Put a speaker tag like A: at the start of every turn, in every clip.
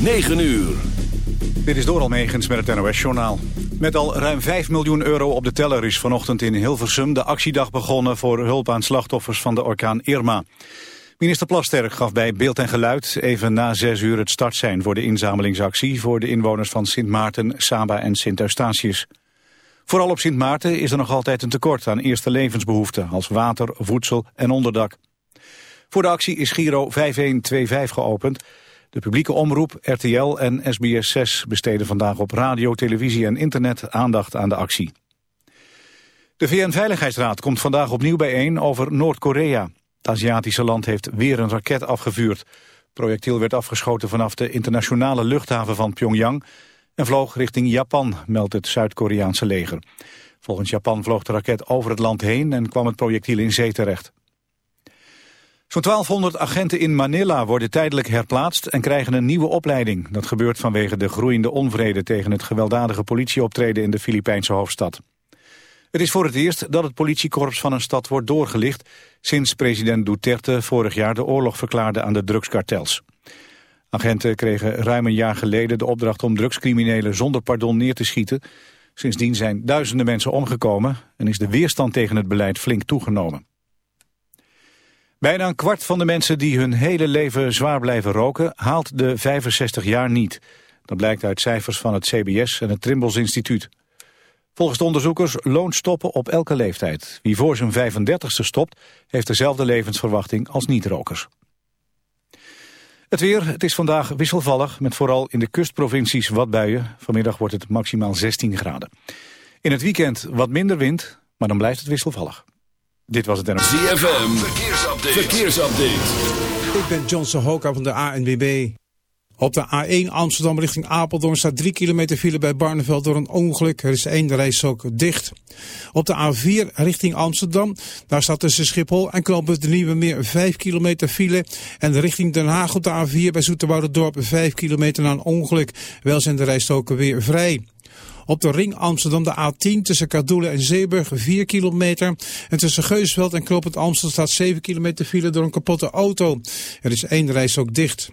A: 9 uur.
B: Dit is door Almegens met het NOS-journaal. Met al ruim 5 miljoen euro op de teller is vanochtend in Hilversum... de actiedag begonnen voor hulp aan slachtoffers van de orkaan Irma. Minister Plasterk gaf bij Beeld en Geluid even na 6 uur het startsein... voor de inzamelingsactie voor de inwoners van Sint Maarten, Saba en Sint Eustatius. Vooral op Sint Maarten is er nog altijd een tekort aan eerste levensbehoeften... als water, voedsel en onderdak. Voor de actie is Giro 5125 geopend... De publieke omroep, RTL en SBS6 besteden vandaag op radio, televisie en internet aandacht aan de actie. De VN-veiligheidsraad komt vandaag opnieuw bijeen over Noord-Korea. Het Aziatische land heeft weer een raket afgevuurd. Het projectiel werd afgeschoten vanaf de internationale luchthaven van Pyongyang... en vloog richting Japan, meldt het Zuid-Koreaanse leger. Volgens Japan vloog de raket over het land heen en kwam het projectiel in zee terecht. Zo'n 1200 agenten in Manila worden tijdelijk herplaatst en krijgen een nieuwe opleiding. Dat gebeurt vanwege de groeiende onvrede tegen het gewelddadige politieoptreden in de Filipijnse hoofdstad. Het is voor het eerst dat het politiekorps van een stad wordt doorgelicht... sinds president Duterte vorig jaar de oorlog verklaarde aan de drugskartels. Agenten kregen ruim een jaar geleden de opdracht om drugscriminelen zonder pardon neer te schieten. Sindsdien zijn duizenden mensen omgekomen en is de weerstand tegen het beleid flink toegenomen. Bijna een kwart van de mensen die hun hele leven zwaar blijven roken... haalt de 65 jaar niet. Dat blijkt uit cijfers van het CBS en het Trimbos Instituut. Volgens de onderzoekers loont stoppen op elke leeftijd. Wie voor zijn 35ste stopt, heeft dezelfde levensverwachting als niet-rokers. Het weer, het is vandaag wisselvallig, met vooral in de kustprovincies wat buien. Vanmiddag wordt het maximaal 16 graden. In het weekend wat minder wind, maar dan blijft het wisselvallig. Dit was het NRC.
A: ZFM, verkeersupdate. verkeersupdate.
C: Ik ben John Sohoka van de ANWB. Op de A1 Amsterdam richting Apeldoorn staat 3 kilometer file bij Barneveld door een ongeluk. Er is één reishok dicht. Op de A4 richting Amsterdam, daar staat tussen Schiphol en Knooppunt de Nieuwe Meer 5 kilometer file. En richting Den Haag op de A4 bij Dorp 5 kilometer na een ongeluk. Wel zijn de rijstoken weer vrij. Op de ring Amsterdam de A10 tussen Kadoelen en Zeeburg 4 kilometer. En tussen Geusveld en Kloppend Amsterdam staat 7 kilometer file door een kapotte auto. Er is één reis ook dicht.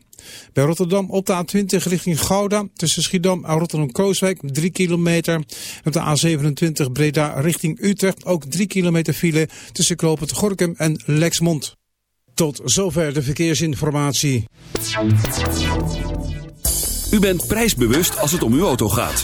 C: Bij Rotterdam op de A20 richting Gouda tussen Schiedam en Rotterdam-Krooswijk 3 kilometer. Op de A27 Breda richting Utrecht ook 3 kilometer file tussen Kloopend Gorkum en Lexmond. Tot zover de verkeersinformatie.
A: U bent prijsbewust als het om uw auto gaat.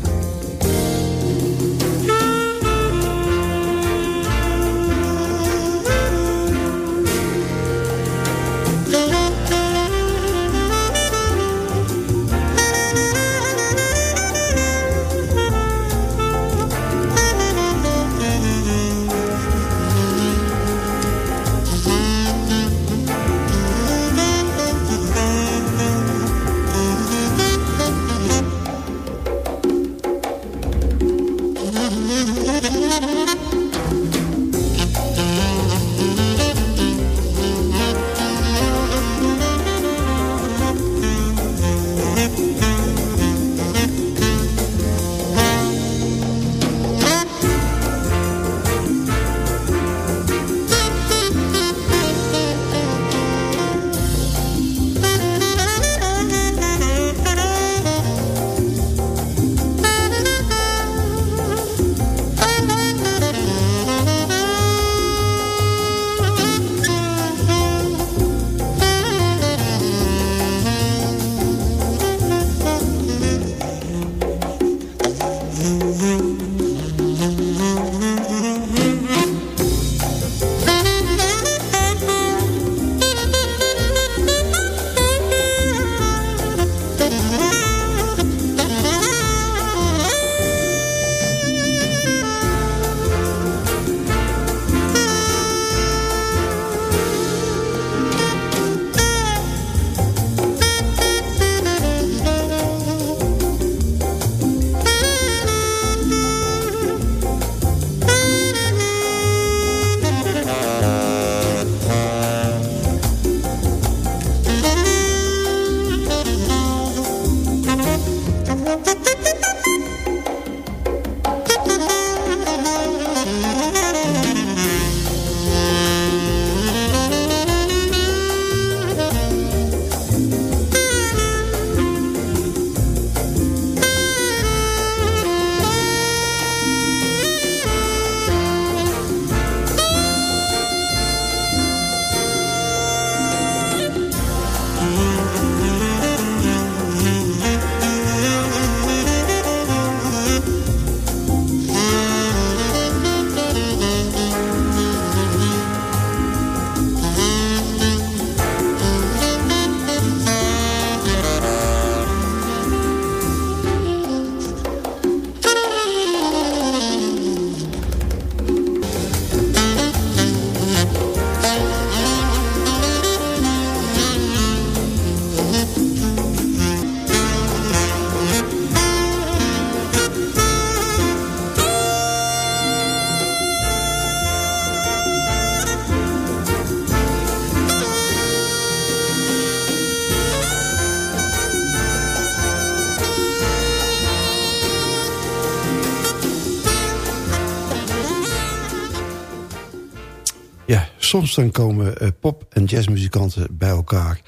D: Soms dan komen pop- en jazzmuzikanten bij elkaar.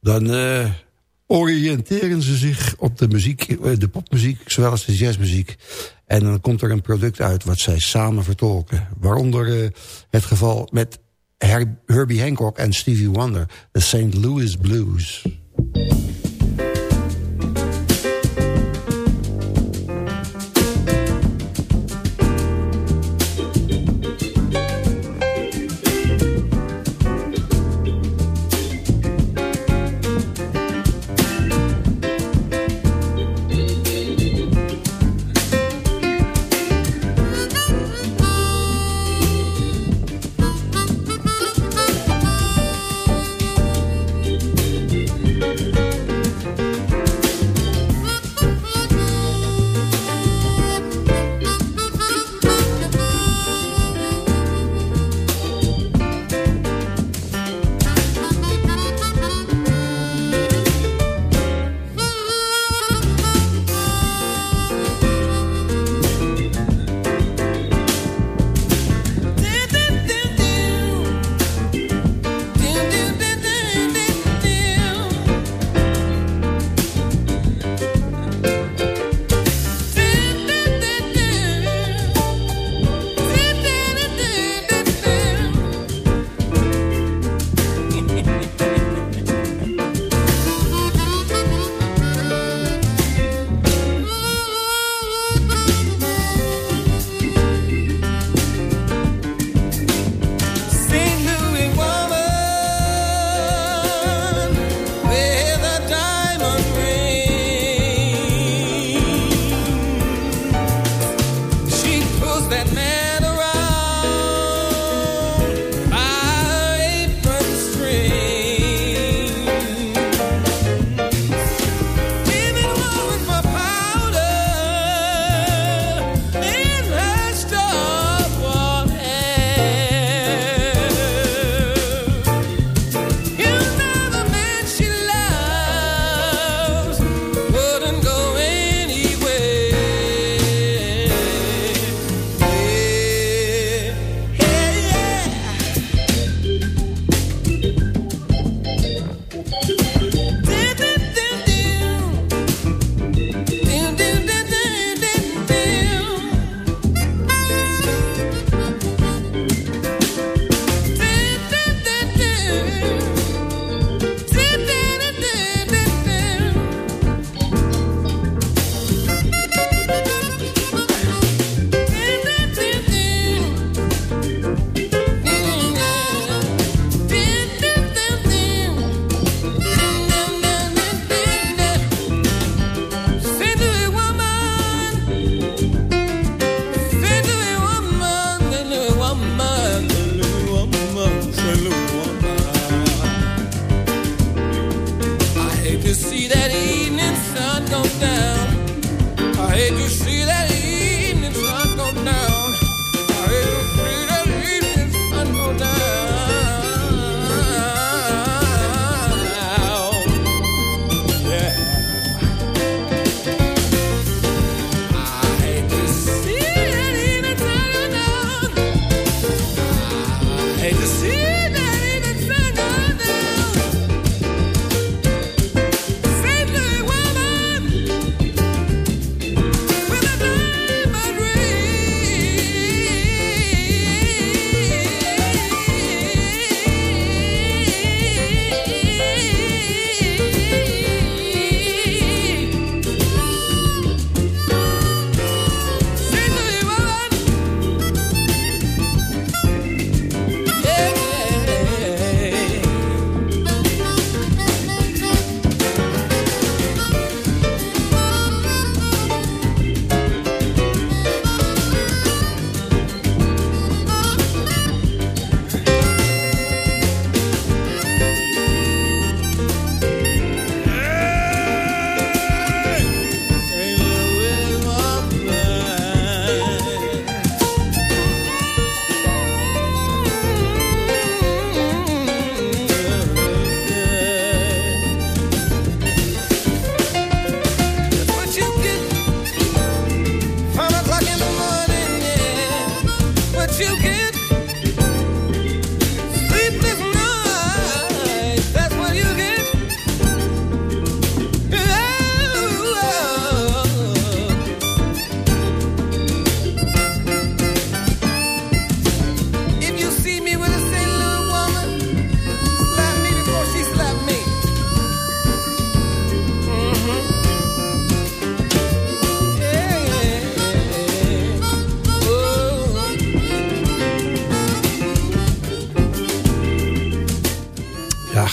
D: Dan oriënteren ze zich op de muziek, de popmuziek, zowel als de jazzmuziek. En dan komt er een product uit wat zij samen vertolken. Waaronder het geval met Herbie Hancock en Stevie Wonder, de St. Louis Blues.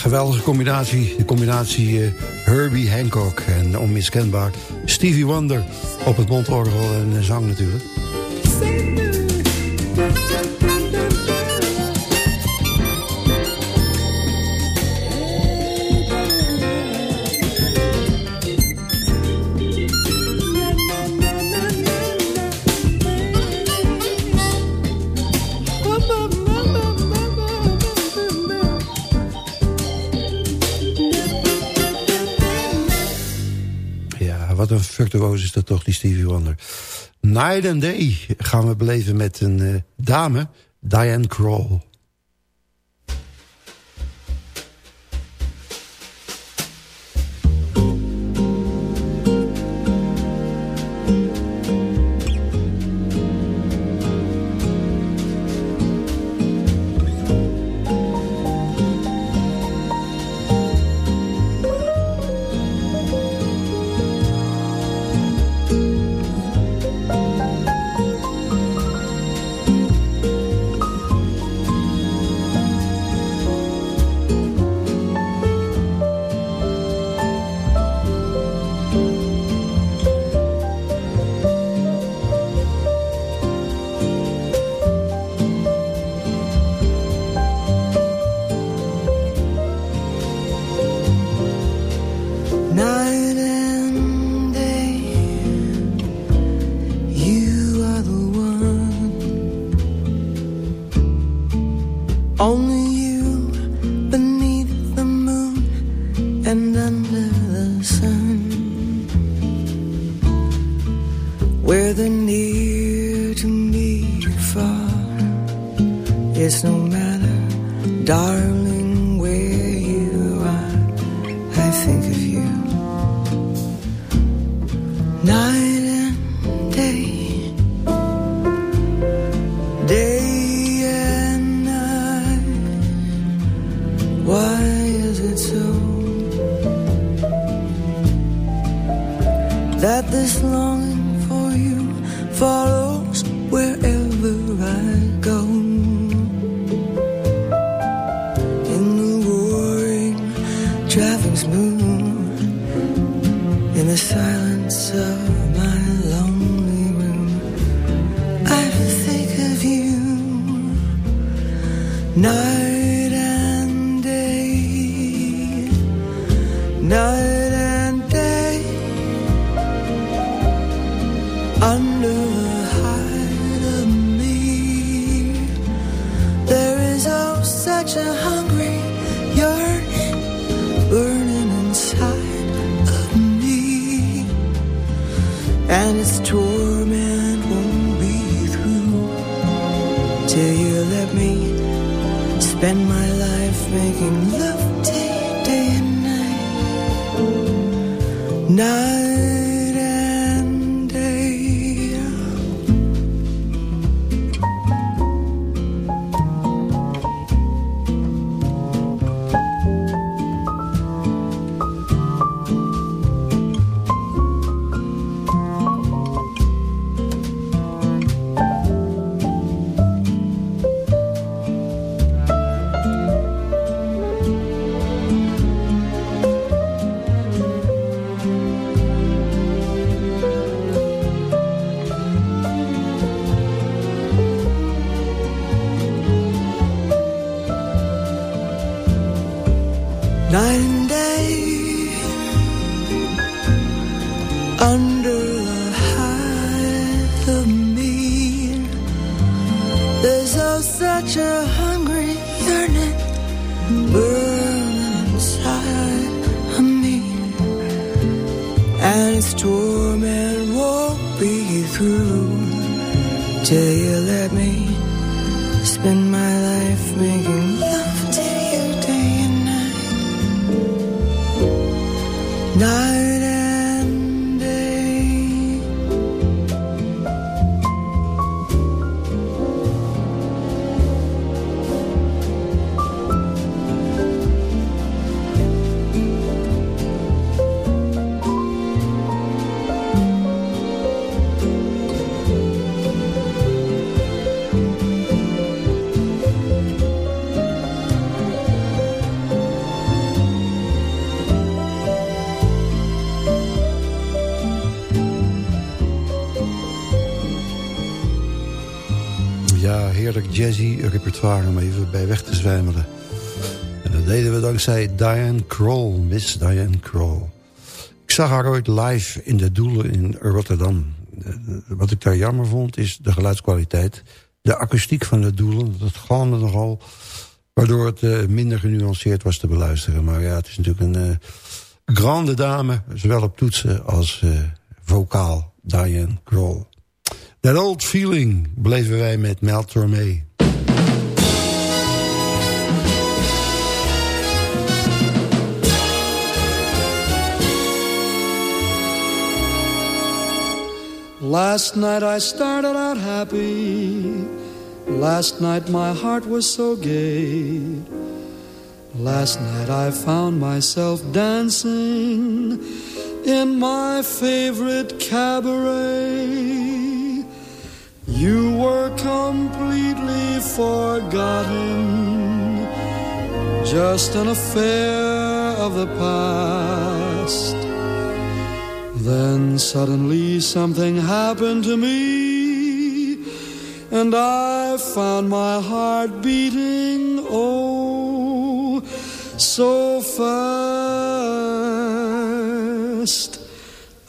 E: Geweldige combinatie. De combinatie uh, Herbie Hancock en onmiskenbaar Stevie Wonder op het mondorgel en zang natuurlijk. Virtuoos is dat toch, die Stevie Wonder. Night and Day gaan we beleven met een uh, dame, Diane Kroll. Only you beneath the moon and under the sun. Where the near to me far is no matter, darling.
D: Jazzy repertoire om even bij weg te zwijmelen. En dat deden we dankzij Diane Kroll, Miss Diane Kroll. Ik zag haar ooit live in de Doelen in Rotterdam. Wat ik daar jammer vond is de geluidskwaliteit. De akoestiek van de Doelen, dat galmde nogal... waardoor het uh, minder genuanceerd was te beluisteren. Maar ja, het is natuurlijk een uh, grande dame... zowel op toetsen als uh, vocaal, Diane Kroll. That Old Feeling bleven wij met Mel Tormé.
F: Last night I started out happy. Last night my heart was so gay. Last night I found myself dancing in my favorite cabaret. You were completely forgotten, just an affair of the past. Then suddenly something happened to me, and I found my heart beating, oh, so fast.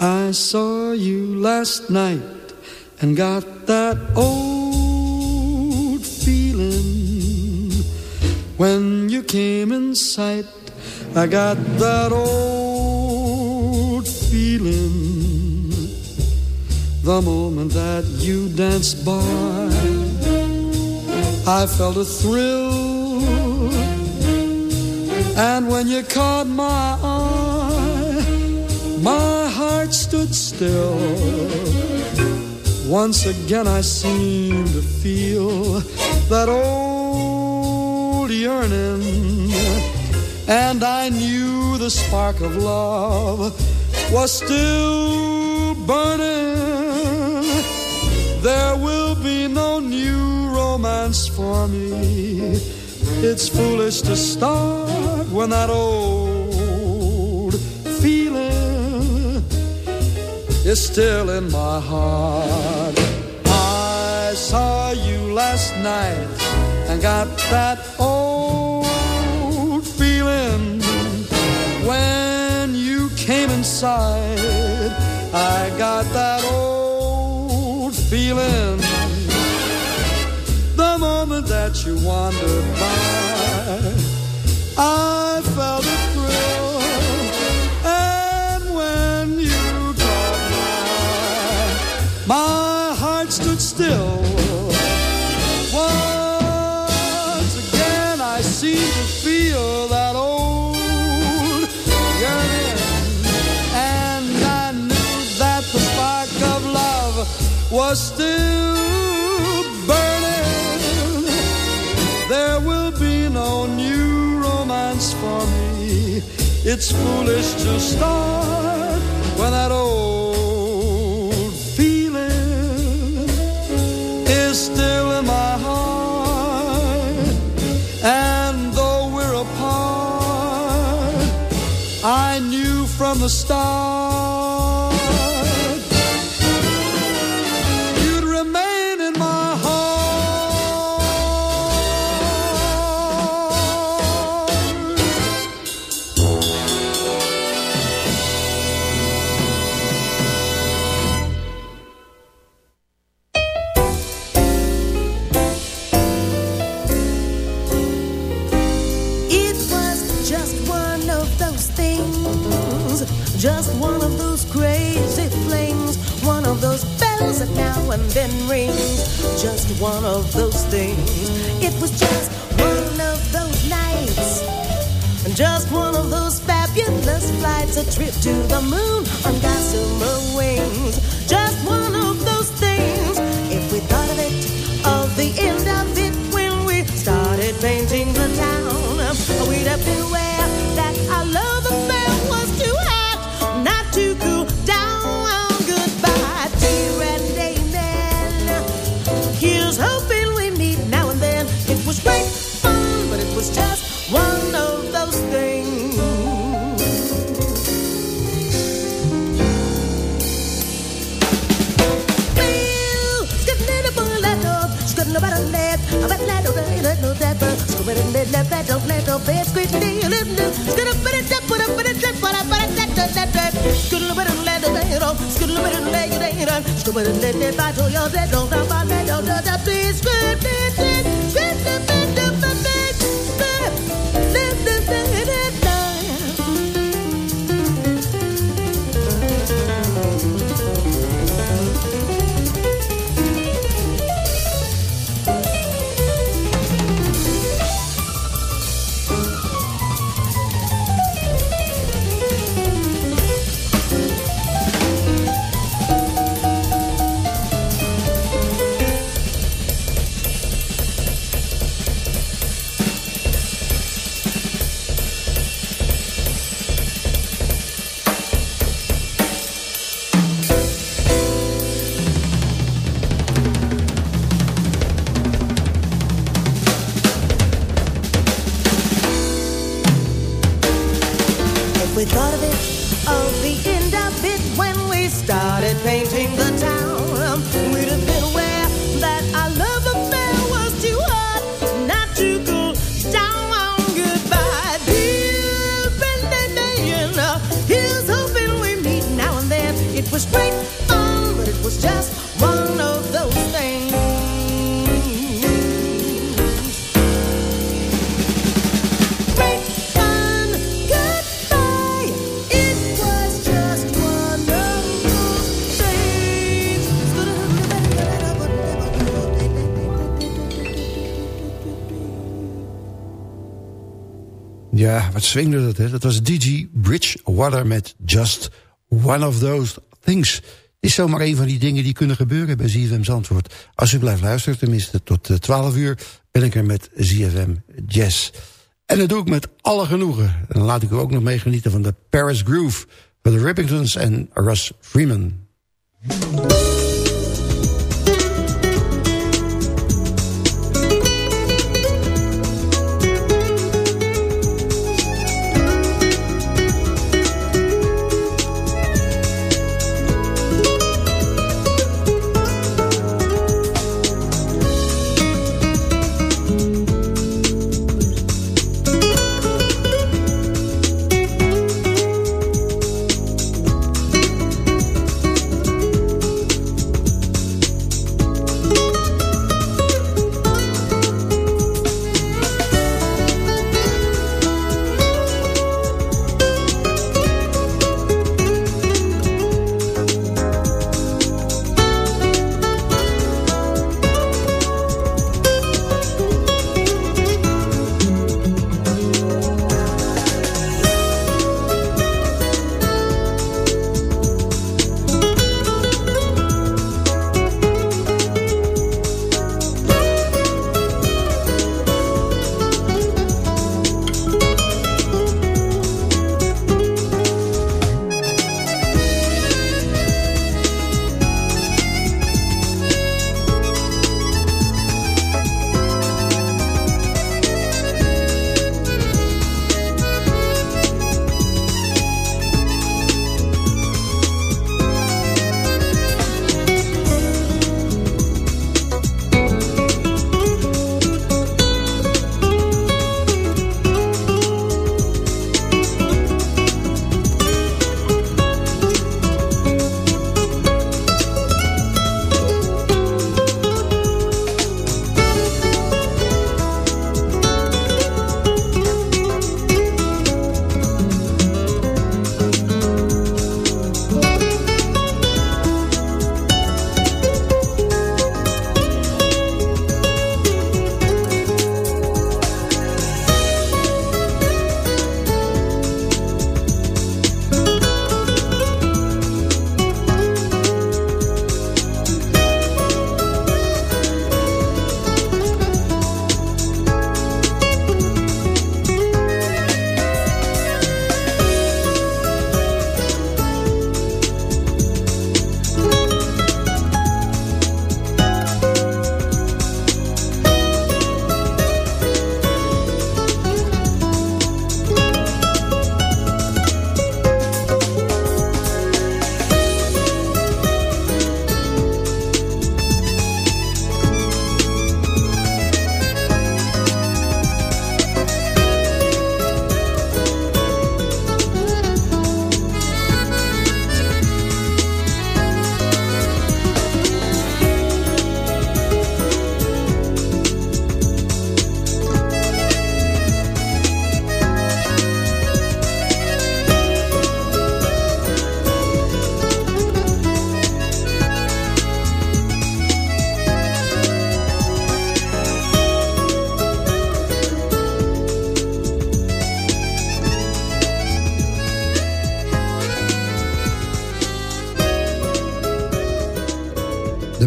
F: I saw you last night and got that old feeling when you came in sight. I got that old feeling the moment that you danced by. I felt a thrill, and when you caught my eye, my heart stood still once again I seem to feel that old yearning And I knew the spark of love was still burning There will be no new romance for me It's foolish to start when that old feeling is still in my heart. I saw you last night and got that old inside. I got that old feeling the moment that you wandered by. I was still burning. There will be no new romance for me. It's foolish to start when that old feeling is still in my heart. And though we're apart, I knew from the start
G: just one of those crazy flings, one of those bells that now and then rings, just one of those things. It was just one of those nights, And just one of those fabulous flights, a trip to the moon on gossamer wings, just one Please, good, please, please. Swingde dat, hè? Dat was DJ Bridgewater met Just One of Those Things. Het is zomaar een van die dingen die kunnen gebeuren bij ZFM Zandvoort. Als u blijft luisteren, tenminste tot 12 eh, uur... ben ik er met ZFM Jazz. En dat doe ik met alle genoegen. En dan laat ik u ook nog meegenieten van de Paris Groove... van de Rippingtons en Russ Freeman.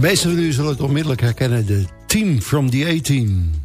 D: Meesten van u zullen het onmiddellijk herkennen. De Team from the A-Team.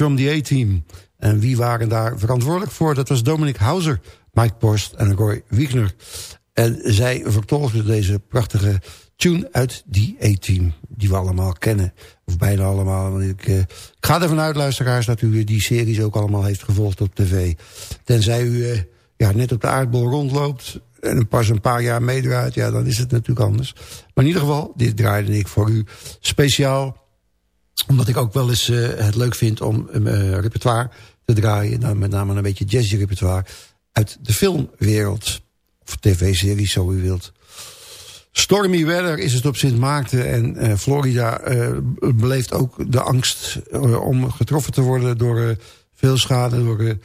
D: From the A-Team. En wie waren daar verantwoordelijk voor? Dat was Dominic Hauser, Mike Borst en Roy Wiegner. En zij vertolkten deze prachtige tune uit die A-Team. Die we allemaal kennen. Of bijna allemaal. Want ik, uh, ik ga ervan uit, luisteraars, dat u die series ook allemaal heeft gevolgd op tv. Tenzij u uh, ja, net op de aardbol rondloopt en pas een paar jaar meedraait, ja, dan is het natuurlijk anders. Maar in ieder geval, dit draaide ik voor u speciaal omdat ik ook wel eens uh, het leuk vind om uh, repertoire te draaien. Nou, met name een beetje jazzy repertoire. Uit de filmwereld. Of tv-series, zo u wilt. Stormy weather is het op Sint Maarten. En uh, Florida beleeft ook de angst om getroffen te worden... door veel schade, door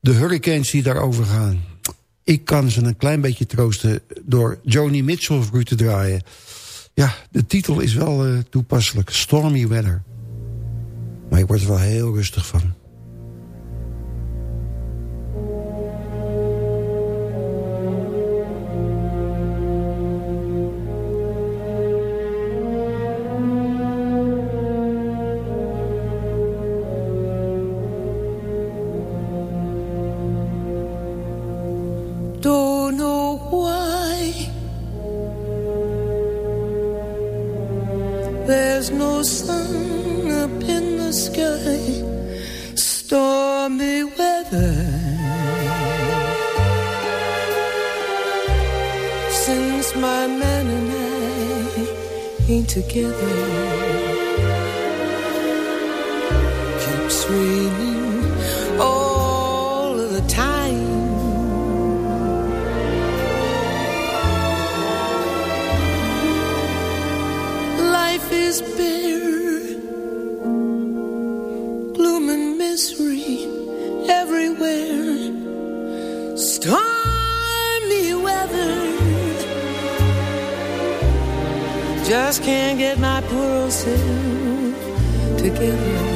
D: de hurricanes die daarover gaan. Ik kan ze een klein beetje troosten door Joni Mitchell voor u te draaien. Ja, de titel is wel toepasselijk. Stormy Weather. Maar ik word er wel heel rustig van.
E: There's no sun up in the sky, stormy weather. Since my man and I ain't together, keeps raining Just can't get my poor old self together.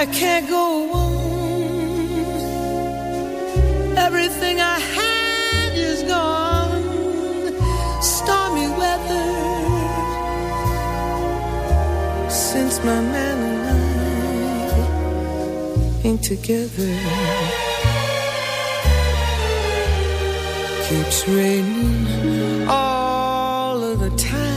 E: I can't go on. Everything I had is gone. Stormy weather. Since my man and I ain't together. Keeps raining all of the time.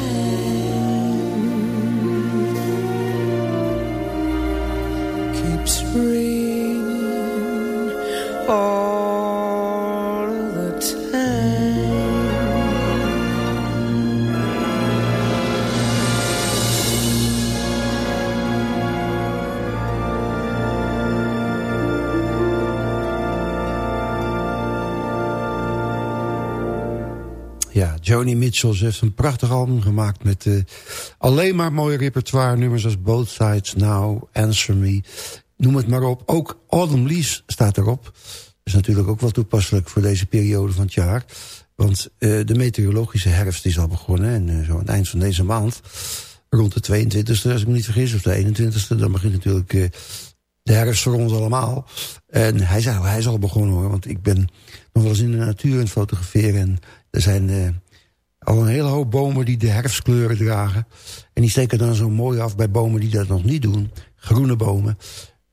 D: Joni Mitchell heeft een prachtig album gemaakt... met eh, alleen maar mooie repertoire nummers als Both Sides Now, Answer Me. Noem het maar op. Ook Autumn Leaves staat erop. Dat is natuurlijk ook wel toepasselijk voor deze periode van het jaar. Want eh, de meteorologische herfst is al begonnen. En eh, zo aan het eind van deze maand, rond de 22e als ik me niet vergis... of de 21e, dan begint natuurlijk de herfst voor ons allemaal. En hij zei, hij is al begonnen hoor. Want ik ben nog wel eens in de natuur aan het fotograferen... en er zijn al een hele hoop bomen die de herfstkleuren dragen. En die steken dan zo mooi af bij bomen die dat nog niet doen. Groene bomen.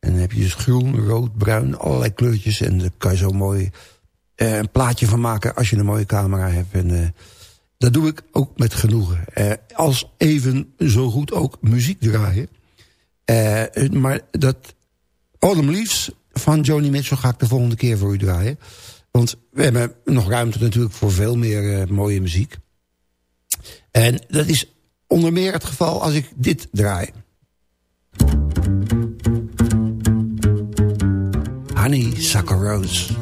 D: En dan heb je dus groen, rood, bruin, allerlei kleurtjes. En daar kan je zo mooi eh, een plaatje van maken als je een mooie camera hebt. En eh, dat doe ik ook met genoegen. Eh, als even zo goed ook muziek draaien. Eh, maar dat Autumn Leaves van Joni Mitchell ga ik de volgende keer voor u draaien. Want we hebben nog ruimte natuurlijk voor veel meer eh, mooie muziek. En dat is onder meer het geval als ik dit draai. Honeysuckle Rose.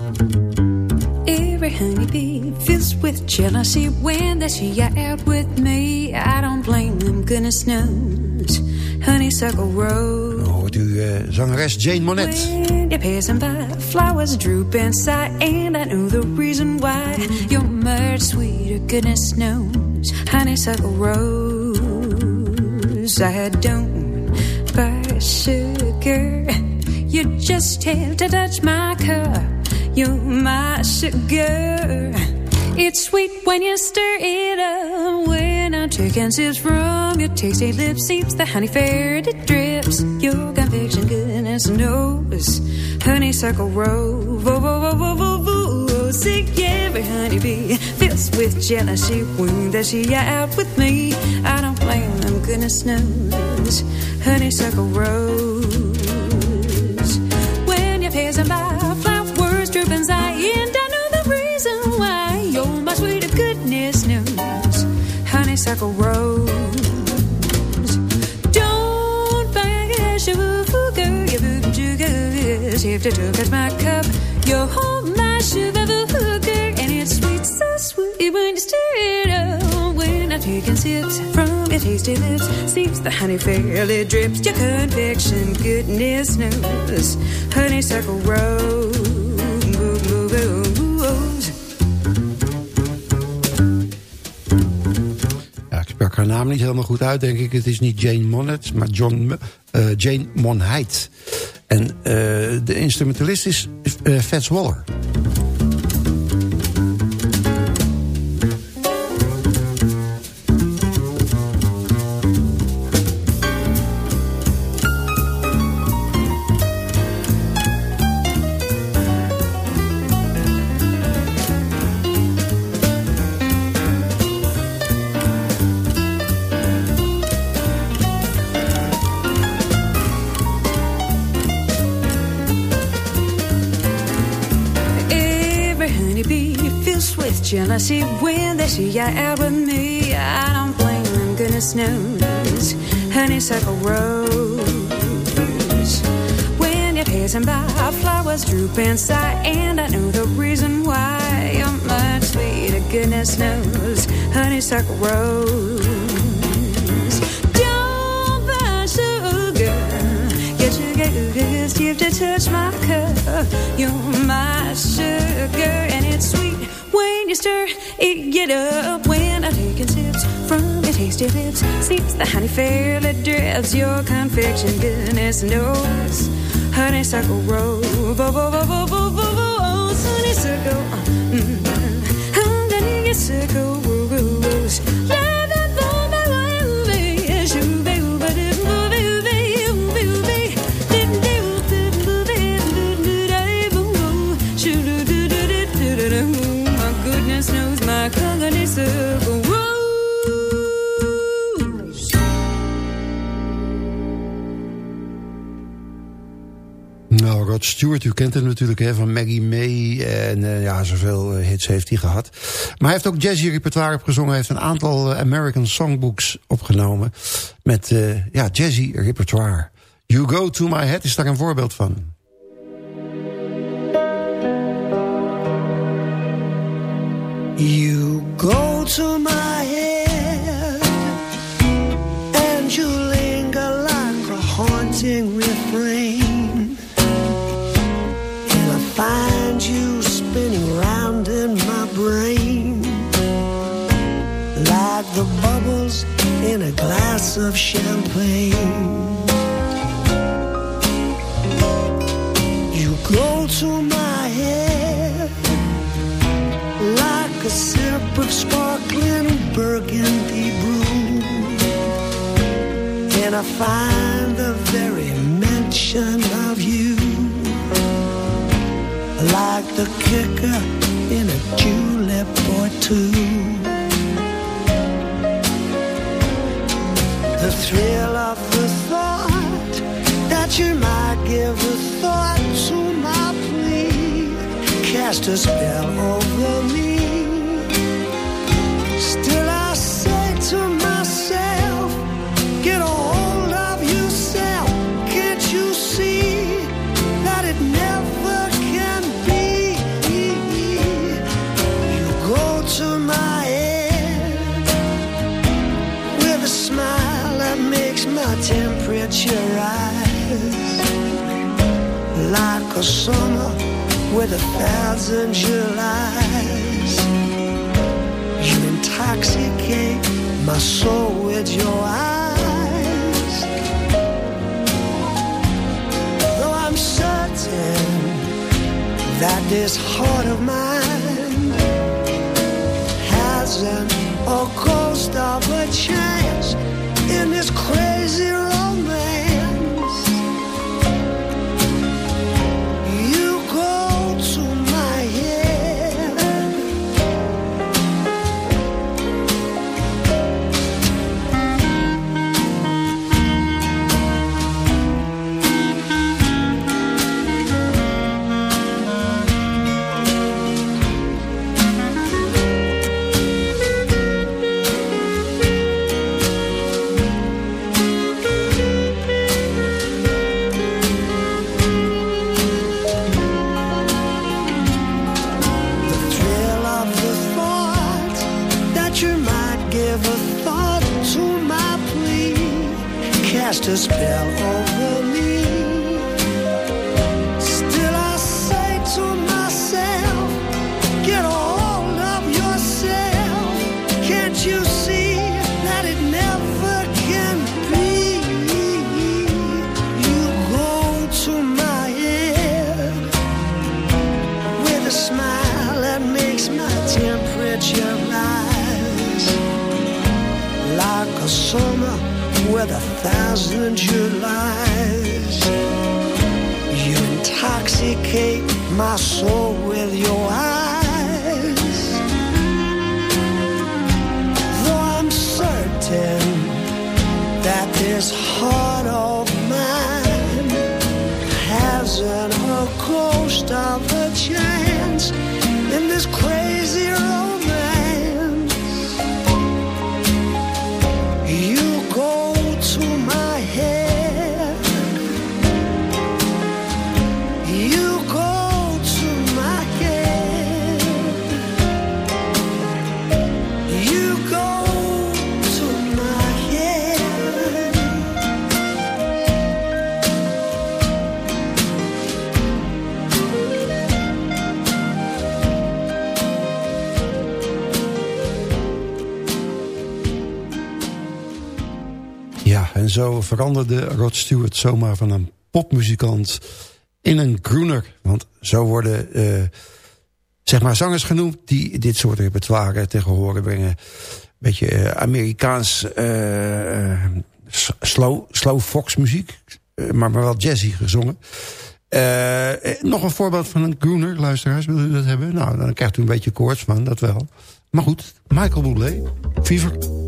H: Every honeybee fills with jealousy when they see you out with me. I don't blame them, goodness knows. Honeysuckle rose.
D: Dan hoort u eh, zangeres Jane.
H: When you're passing by, flowers droop and sigh, and I know the reason why. You're much sweeter, goodness knows. Honeysuckle rose. I don't buy sugar. You just have to touch my cup. You're my sugar. It's sweet when you stir it up. When I'm taking sips from your tasty lips, seeps the honey fair it drips. Your conviction, goodness knows. Honeysuckle rose, Sick every honeybee fills with jealousy when they she out with me. I don't blame them, goodness knows. Honeysuckle rose. When you're by, flowers droop and I know the reason why. You're my sweeter goodness knows. Honeysuckle rose. Don't bag sugar, you boo sugar. If took at my cup, you're my sugar, When I'm taking sips from your tasty lips, seeps the honey fairly drips. Your conviction, goodness knows. Honeysuckle rose.
D: Haar naam niet helemaal goed uit, denk ik. Het is niet Jane Monette, maar John, eh, Jane Monheit. En uh, de instrumentalist is uh, Fats Waller.
H: Jealousy when they see you out with me. I don't blame them, goodness knows. Honeysuckle rose. When you're passing by, flowers droop inside, and I know the reason why. You're much sweeter, goodness knows. Honeysuckle rose. Don't buy sugar. Get sugar, you to touch my cup. You're my sugar, and it's sweet when you stir it, get up when I'm taking sips from your tasty lips. Seems the honey fairly drips your confection goodness knows. Honeysuckle rose,
D: Stewart, u kent hem natuurlijk hè, van Maggie May. En uh, ja, zoveel uh, hits heeft hij gehad. Maar hij heeft ook jazzy repertoire opgezongen. Hij heeft een aantal uh, American songbooks opgenomen. Met ja, jazzy repertoire. You Go To My Head is daar een voorbeeld van.
I: You go to my glass of champagne You go to my head like a sip of sparkling burgundy brew. And I find the very mention of you like the kicker in a julep or two. Of the thought that you might give a thought to my plea cast a spell over me. A summer with a thousand Julys. You intoxicate my soul with your eyes. Though I'm certain that this heart of mine hasn't a ghost of a chance in this crazy just learned your. You intoxicate my soul with your eyes. Though I'm certain that this heart of mine hasn't a ghost of a chance in this crazy romance. You go to my
D: zo veranderde Rod Stewart zomaar van een popmuzikant in een groener. Want zo worden eh, zeg maar zangers genoemd die dit soort repertoire tegen horen brengen. Beetje eh, Amerikaans eh, slow, slow fox muziek, eh, maar, maar wel jazzy gezongen. Nog een voorbeeld van een groener, luisteraars, wil u dat hebben? Nou, dan krijgt u een beetje koorts van, dat wel. Maar goed, Michael Bublé, Fever.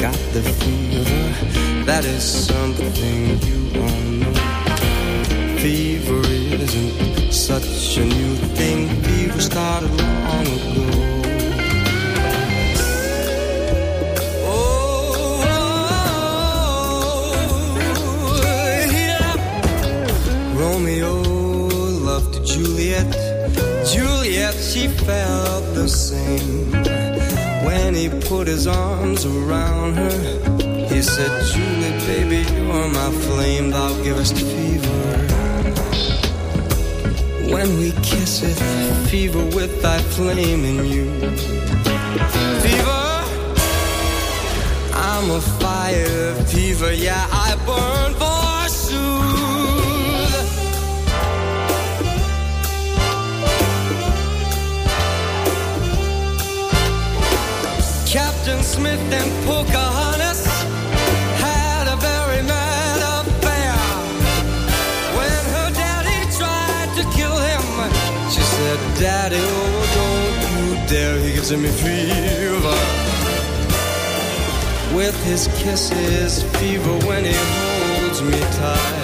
F: got the fever. That is something you all know. Fever isn't such a new thing. Fever started long ago. Oh, yeah. Romeo loved Juliet. Juliet, she felt the same. When he put his arms around her, he said, Juliet, baby, you're my flame, thou givest fever. When we kiss it, fever with thy flame in you. Fever, I'm a fire fever, yeah, I burn forsooth. Smith and Pocahontas had a very mad affair. When her daddy tried to kill him, she said, Daddy, oh, don't you dare, he gives me fever. With his kisses, fever when he holds me tight.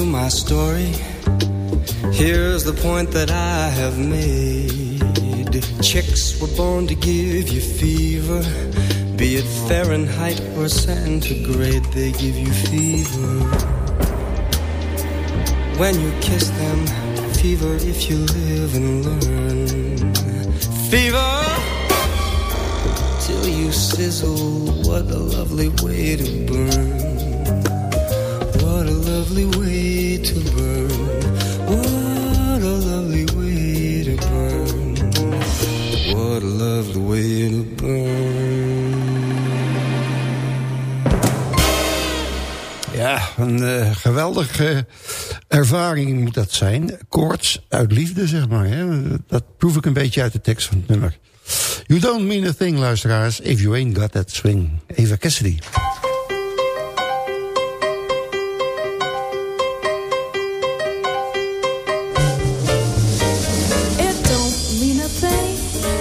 F: To my story. Here's the point that I have made. Chicks were born to give you fever. Be it Fahrenheit or centigrade, they give you fever. When you kiss them, fever if you live and learn. Fever! Till you sizzle, what a lovely way to burn. lovely way to burn. What a lovely way to burn. What a lovely way to burn.
D: Ja, een eh, geweldige ervaring moet dat zijn. Koorts uit liefde, zeg maar. Hè? Dat proef ik een beetje uit de tekst van het nummer. You don't mean a thing, luisteraars, if you ain't got that swing. Eva Cassidy.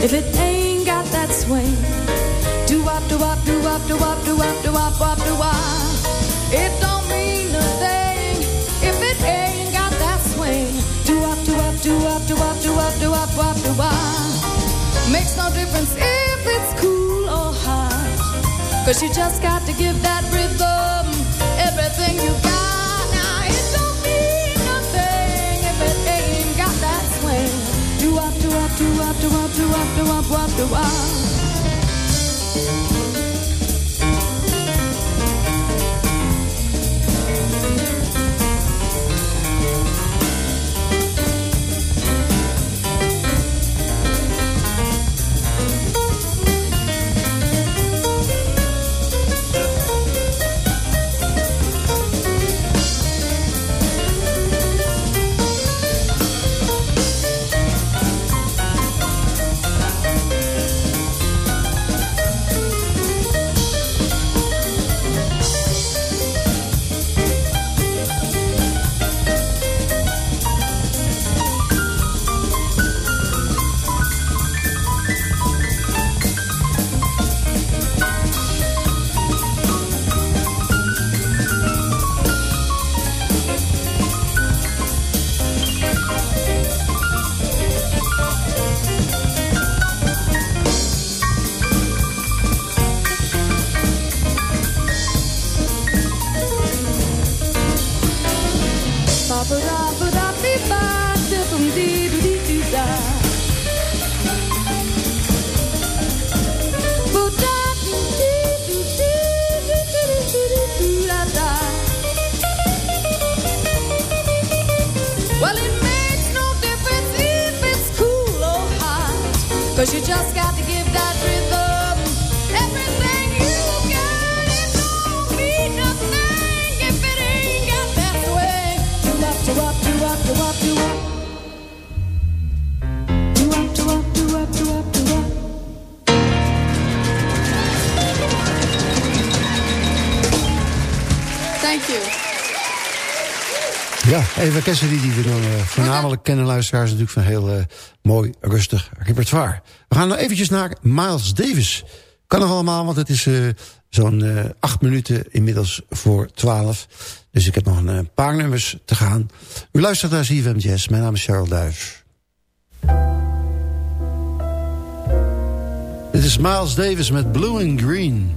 J: If it ain't got that swing. Do wop, do wop, do wop, do wop, do wop, do wop, wop, do wop. It don't mean a thing if it ain't got that swing. Do wop, do wop, do wop, do wop, do wop, do wop, wop, do wop. Makes no difference if it's cool or hot. Cause you just got to give that rhythm everything you got. what the while.
D: Ja, Eva Cassidy, die we dan eh, voornamelijk kennen, luisteraars, natuurlijk van heel eh, mooi, rustig repertoire. We gaan nog eventjes naar Miles Davis. Kan nog allemaal, want het is eh, zo'n acht minuten inmiddels voor twaalf. Dus ik heb nog een paar nummers te gaan. U luistert naar CFM Jazz. Mijn naam is Charles Duif. Dit is Miles Davis met Blue and Green.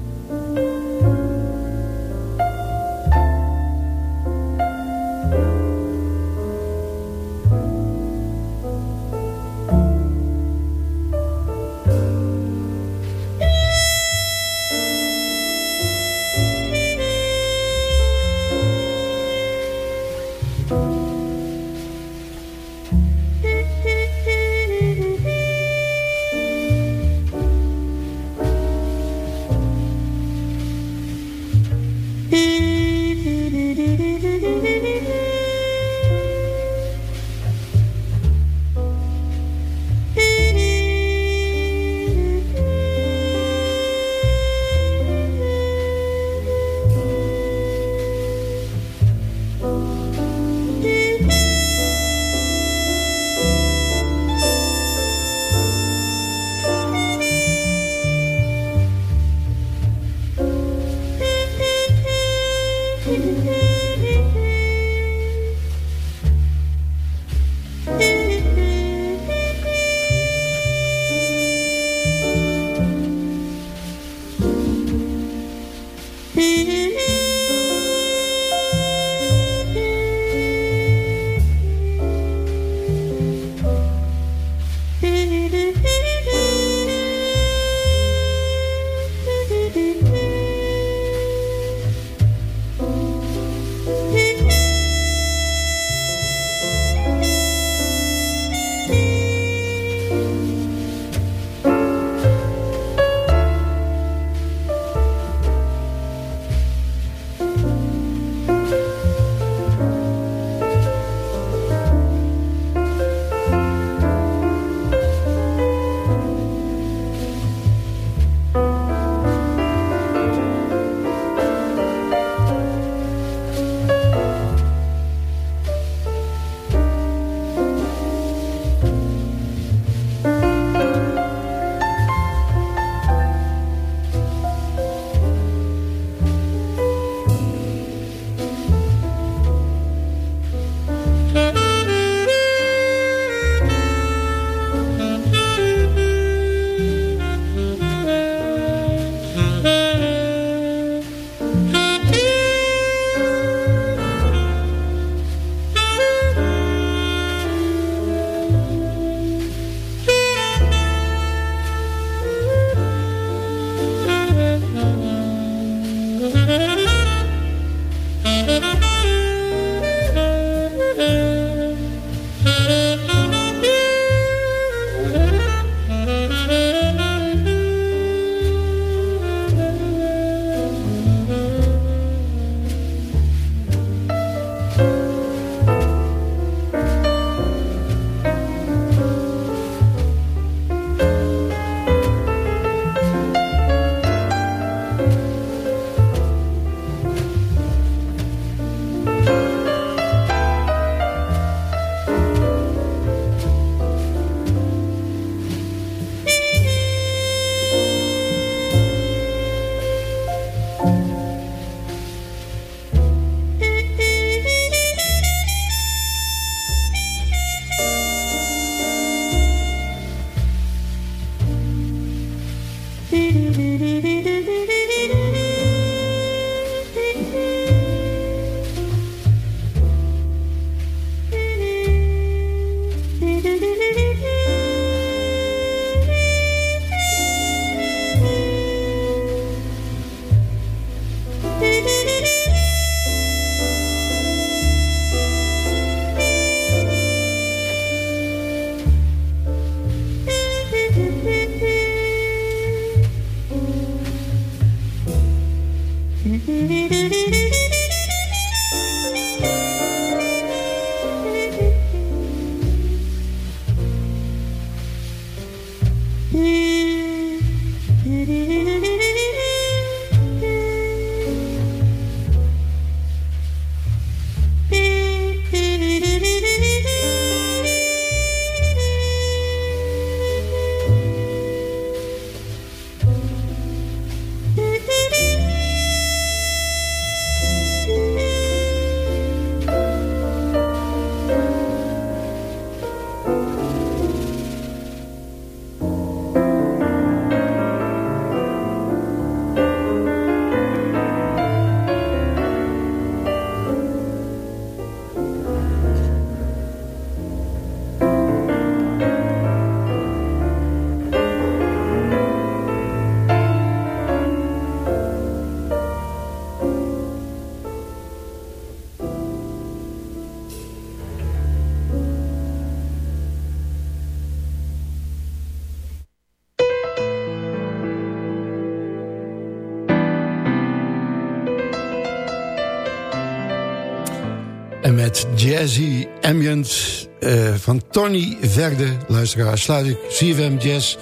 D: Met Jazzy Ambient uh, van Tony Verde, luisteraar, sluit ik CFM Jazz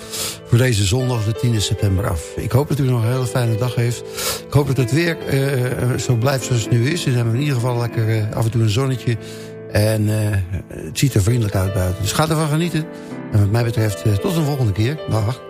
D: voor deze zondag de 10 september af. Ik hoop dat u nog een hele fijne dag heeft. Ik hoop dat het weer uh, zo blijft zoals het nu is. Dan hebben we in ieder geval lekker uh, af en toe een zonnetje. En het ziet er vriendelijk uit buiten. Dus ga ervan genieten. En wat mij betreft tot een volgende keer. Dag.